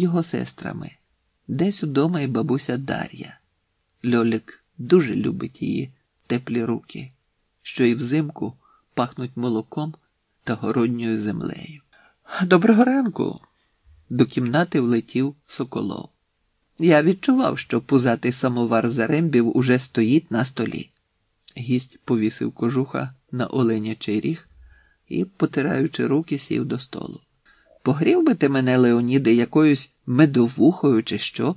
його сестрами. Десь удома і бабуся Дар'я. Льолік дуже любить її теплі руки, що і взимку пахнуть молоком та городньою землею. Доброго ранку. До кімнати влетів соколов. Я відчував, що пузатий самовар зарембів уже стоїть на столі. Гість повісив кожуха на оленячий ріг і, потираючи руки, сів до столу. Погрів би ти мене, Леоніде, якоюсь медовухою, чи що?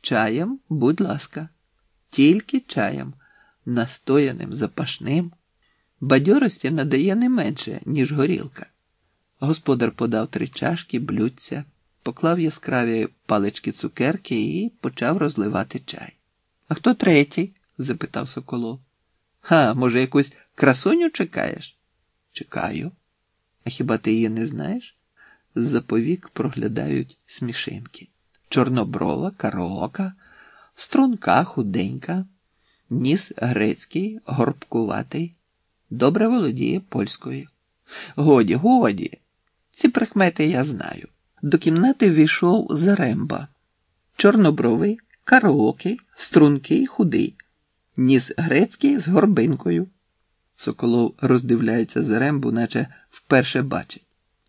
Чаєм, будь ласка, тільки чаєм, настояним, запашним. Бадьорості надає не менше, ніж горілка. Господар подав три чашки, блюдця, поклав яскраві палички цукерки і почав розливати чай. А хто третій? запитав Соколов. Ха, може, якусь красуню чекаєш? Чекаю. А хіба ти її не знаєш? З-за повік проглядають смішинки. Чорноброва, кароока, струнка, худенька, ніс грецький, горбкуватий, добре володіє польською. Годі, годі, ці прикмети я знаю. До кімнати війшов Заремба. Чорнобровий, караокий, стрункий, худий, ніс грецький з горбинкою. Соколов роздивляється Зарембу, наче вперше бачить.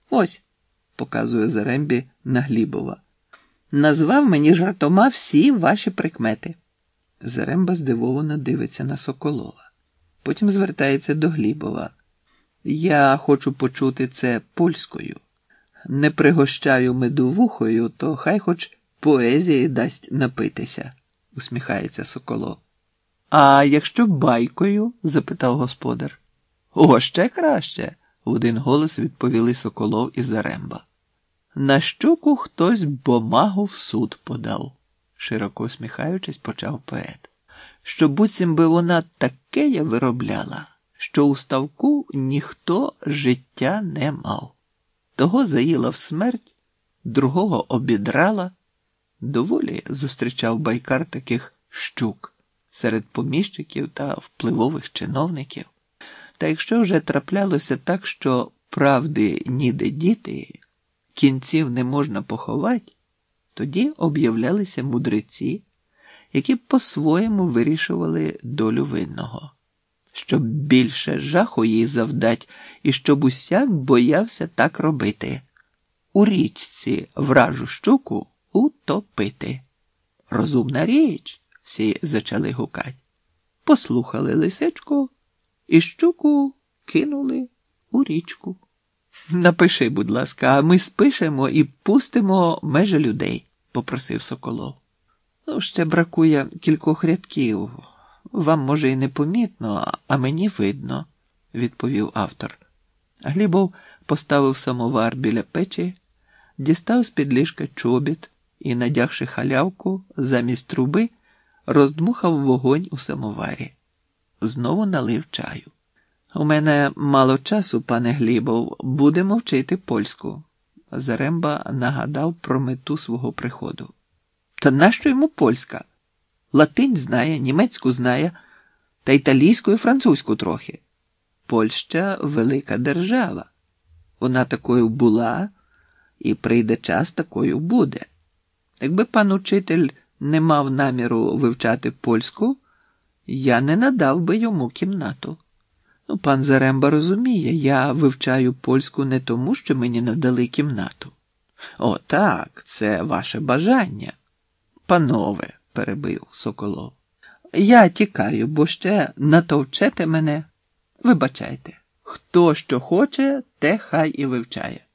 Ось, показує Зарембі на Глібова. Назвав мені жартома всі ваші прикмети. Заремба здивовано дивиться на Соколова. Потім звертається до Глібова. Я хочу почути це польською. Не пригощаю медовухою, то хай хоч поезії дасть напитися, усміхається Соколов. А якщо байкою? запитав господар. О, ще краще, в один голос відповіли Соколов і Заремба. На щуку хтось бумагу в суд подав, широко усміхаючись, почав поет. Що буцім би вона таке я виробляла, що у ставку ніхто життя не мав. Того заїла в смерть, другого обідрала. Доволі зустрічав байкар таких щук серед поміщиків та впливових чиновників. Та якщо вже траплялося так, що правди ніде діти, кінців не можна поховати, тоді об'являлися мудреці, які по-своєму вирішували долю винного, щоб більше жаху їй завдать, і щоб усяк боявся так робити. У річці вражу щуку утопити. Розумна річ, всі зачали гукать. Послухали лисичку і щуку кинули у річку. Напиши, будь ласка, а ми спишемо і пустимо межі людей, попросив Соколов. Ну, ще бракує кількох рядків. Вам, може, і непомітно, а мені видно, відповів автор. Глібов поставив самовар біля печі, дістав з під ліжка чобіт і, надягши халявку, замість труби, роздмухав вогонь у самоварі. Знову налив чаю. У мене мало часу, пане Глібов, будемо вчити польську. Заремба нагадав про мету свого приходу. Та нащо йому польська? Латинь знає, німецьку знає, та італійську і французьку трохи. Польща велика держава. Вона такою була і прийде час такою буде. Якби пан учитель не мав наміру вивчати польську, я не надав би йому кімнату. Ну, пан Заремба розуміє, я вивчаю польську не тому, що мені надали кімнату. О, так, це ваше бажання. Панове, перебив Соколов. Я тікаю, бо ще натовчете мене. Вибачайте, хто що хоче, те хай і вивчає.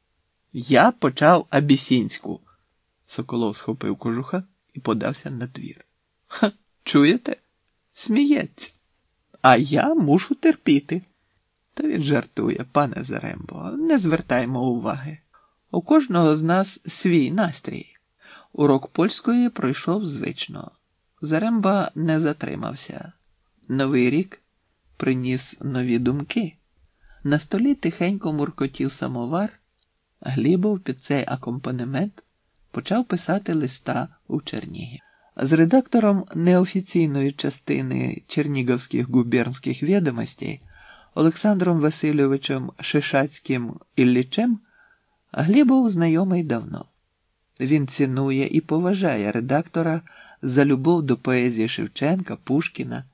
Я почав абісінську. Соколов схопив кожуха і подався на двір. Ха, чуєте? Сміється. А я мушу терпіти. Та він жартує, пане Зарембо, не звертаймо уваги. У кожного з нас свій настрій. Урок польської пройшов звично. Заремба не затримався. Новий рік приніс нові думки. На столі тихенько муркотів самовар, Глібов під цей акомпанемент почав писати листа у Чернігів. З редактором неофіційної частини Чернігівських губернських відомостей Олександром Васильовичем Шишацьким Іллічем Глібов знайомий давно. Він цінує і поважає редактора за любов до поезії Шевченка, Пушкіна.